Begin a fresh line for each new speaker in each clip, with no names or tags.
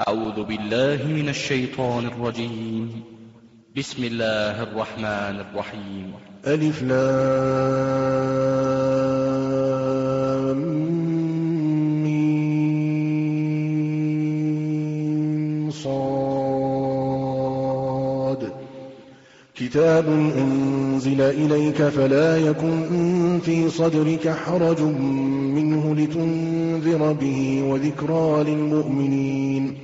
أعوذ بالله من الشيطان الرجيم. بسم الله الرحمن الرحيم.
ألف لام صاد. كتاب أنزل إليك فلا يكن في صدرك حرج منه لتنذر به وذكرى للمؤمنين.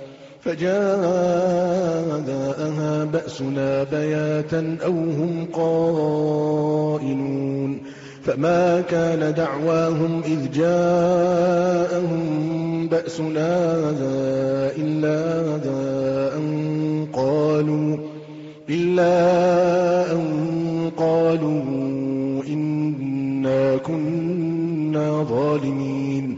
فجاءها بأسنا بياتا أو هم قائلون فما كان دعواهم إذ جاءهم بأسنا إلا أن قالوا إلا أن قالوا إنا كنا ظالمين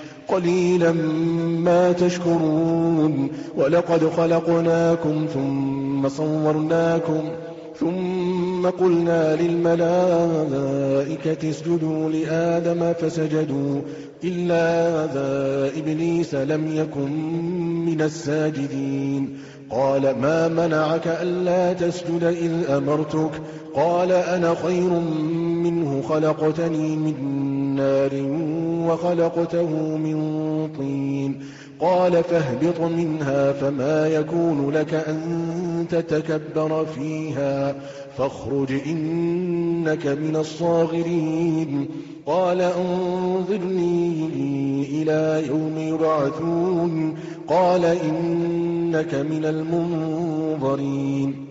قليلا ما تشكرون ولقد خلقناكم ثم صورناكم ثم قلنا للملائكة اسجدوا لآدم فسجدوا إلا ذا إبليس لم يكن من الساجدين. قال ما منعك ألا تسجد إذ أمرتك؟ قال أنا خير منه خلقتني من نار وخلقته من طين. قال فاهبط منها فما يكون لك أن تتكبر فيها. فاخرج إنك من الصاغرين. قال انظرني إلى يوم يبعثون. قال إنك من المنظرين.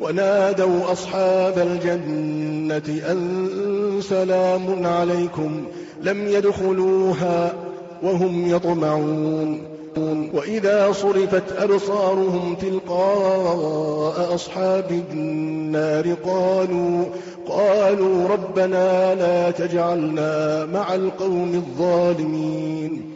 ونادوا أصحاب الجنة أن سلام عليكم لم يدخلوها وهم يطمعون. وإذا صرفت أبصارهم تلقاء أصحاب النار قالوا قالوا ربنا لا تجعلنا مع القوم الظالمين.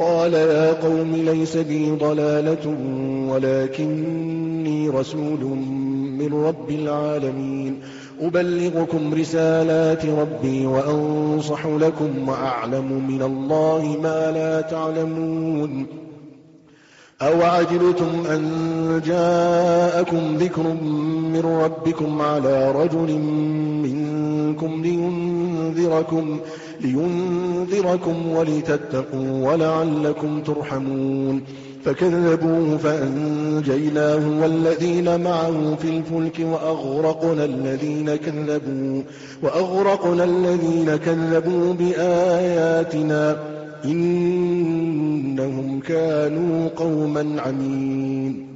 قال يا قوم ليس بي ضلالة ولكني رسول من رب العالمين. أبلغكم رسالات ربي وأنصح لكم وأعلم من الله ما لا تعلمون. أوعجبتم أن جاءكم ذكر من ربكم على رجل منكم لينذركم, لينذركم ولتتقوا ولعلكم ترحمون فكذبوه فأنجيناه والذين معه في الفلك وأغرقنا الذين كذبوا وأغرقنا الذين كذبوا بآياتنا إنهم كانوا قوما عمين.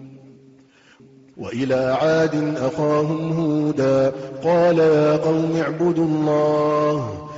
وإلى عاد أخاهم هودا قال يا قوم اعبدوا الله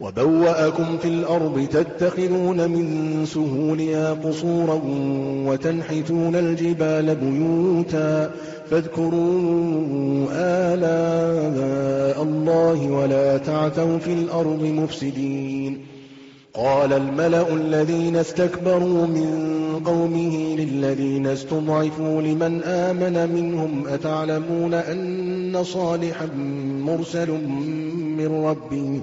وبوأكم في الأرض تتخذون من سهولها قصورا وتنحتون الجبال بيوتا فاذكروا آلاء الله ولا تعثوا في الأرض مفسدين. قال الملأ الذين استكبروا من قومه للذين استضعفوا لمن آمن منهم أتعلمون أن صالحا مرسل من ربي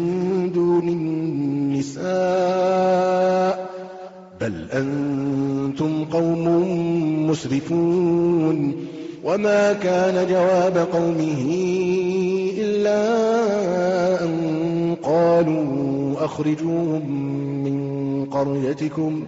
دون النساء بل أنتم قوم مسرفون وما كان جواب قومه إلا أن قالوا أخرجوهم من قريتكم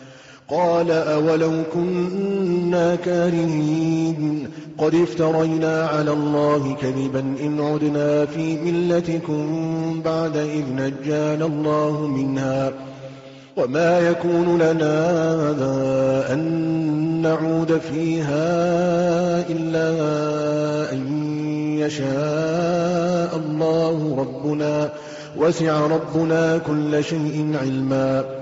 قال أولو كنا كارهين قد افترينا على الله كذبا إن عدنا في ملتكم بعد إذ نجانا الله منها وما يكون لنا أن نعود فيها إلا أن يشاء الله ربنا وسع ربنا كل شيء علما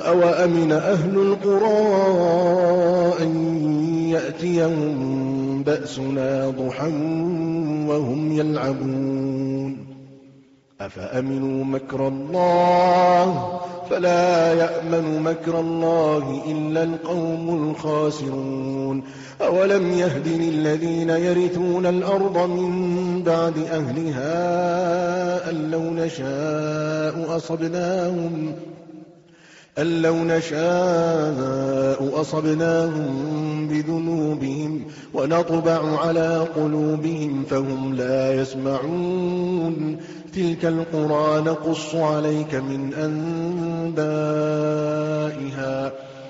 أوأمن أهل القرى أن يأتيهم بأسنا ضحى وهم يلعبون؟ أفأمنوا مكر الله؟ فلا يأمن مكر الله إلا القوم الخاسرون. أولم يهد للذين يرثون الأرض من بعد أهلها أن لو نشاء أصبناهم أن لو نشاء أصبناهم بذنوبهم ونطبع على قلوبهم فهم لا يسمعون. تلك القرى نقص عليك من أنبائها.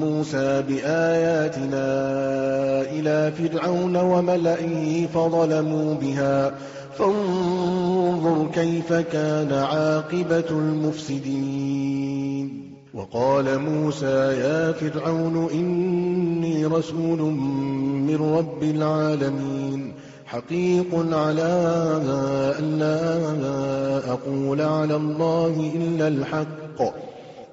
موسى بآياتنا إلى فرعون وملئه فظلموا بها. فانظر كيف كان عاقبة المفسدين. وقال موسى يا فرعون إني رسول من رب العالمين. حقيق على أن لا أقول على الله إلا الحق.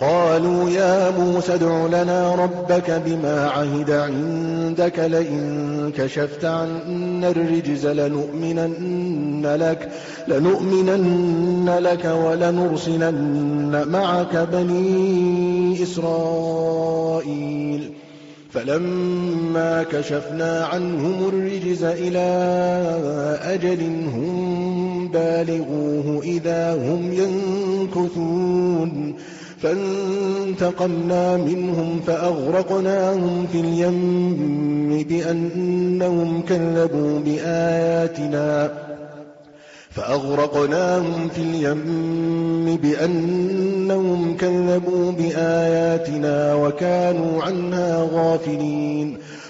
قالوا يا موسى ادع لنا ربك بما عهد عندك لئن كشفت عنا الرجز لنؤمنن لك لنؤمنن لك ولنرسلن معك بني إسرائيل. فلما كشفنا عنهم الرجز إلى أجل هم بالغوه إذا هم ينكثون. فانتقمنا منهم فأغرقناهم في اليم بأنهم كذبوا بآياتنا. فأغرقناهم في اليم بأنهم كذبوا بآياتنا وكانوا عنها غافلين.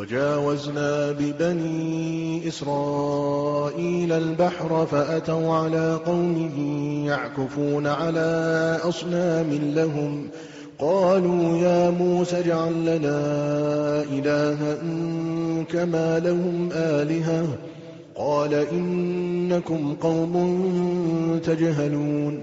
وجاوزنا ببني إسرائيل البحر فأتوا على قومه يعكفون على أصنام لهم. قالوا يا موسى اجعل لنا إلها كما لهم آلهة. قال إنكم قوم تجهلون.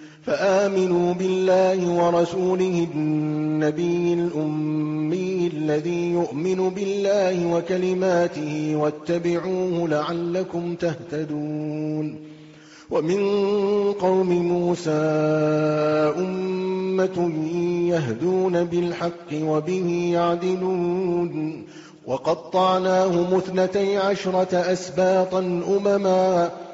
فآمنوا بالله ورسوله النبي الأمي الذي يؤمن بالله وكلماته واتبعوه لعلكم تهتدون. ومن قوم موسى أمة يهدون بالحق وبه يعدلون. وقطعناهم اثنتي عشرة أسباطا أمما.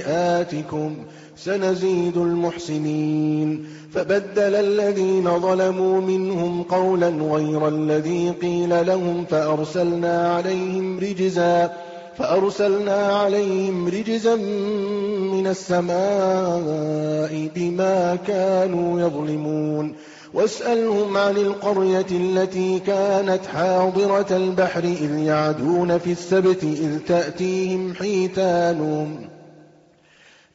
خطيئاتكم سنزيد المحسنين فبدل الذين ظلموا منهم قولا غير الذي قيل لهم فأرسلنا عليهم رجزا فأرسلنا عليهم رجزا من السماء بما كانوا يظلمون واسألهم عن القرية التي كانت حاضرة البحر إذ يعدون في السبت إذ تأتيهم حيتانهم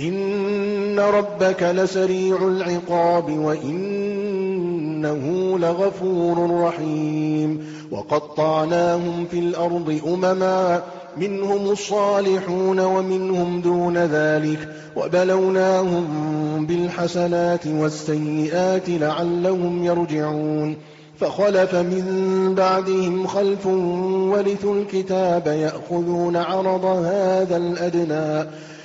إن ربك لسريع العقاب وإنه لغفور رحيم وقطعناهم في الأرض أمما منهم الصالحون ومنهم دون ذلك وبلوناهم بالحسنات والسيئات لعلهم يرجعون فخلف من بعدهم خلف ورثوا الكتاب يأخذون عرض هذا الأدنى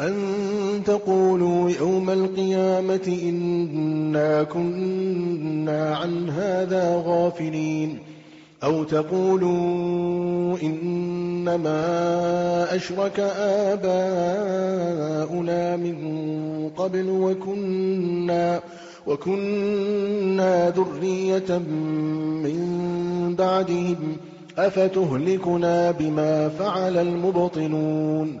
أن تقولوا يوم القيامة إنا كنا عن هذا غافلين أو تقولوا إنما أشرك آباؤنا من قبل وكنا وكنا ذرية من بعدهم أفتهلكنا بما فعل المبطلون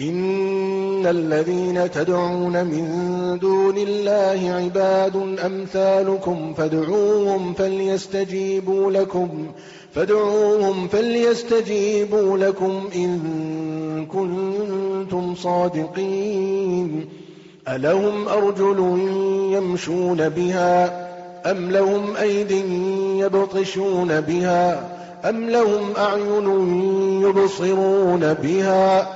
إن الذين تدعون من دون الله عباد أمثالكم فادعوهم فليستجيبوا لكم فادعوهم فليستجيبوا لكم إن كنتم صادقين ألهم أرجل يمشون بها أم لهم أيد يبطشون بها أم لهم أعين يبصرون بها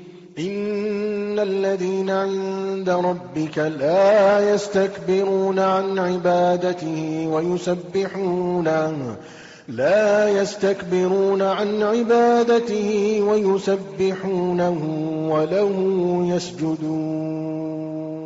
إن الذين عند ربك لا يستكبرون عن عبادته ويسبحونه لا يستكبرون عن عبادته ويسبحونه وله يسجدون.